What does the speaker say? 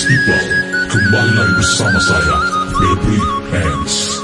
People, Kembali lagi bersama saya, Baby Hands.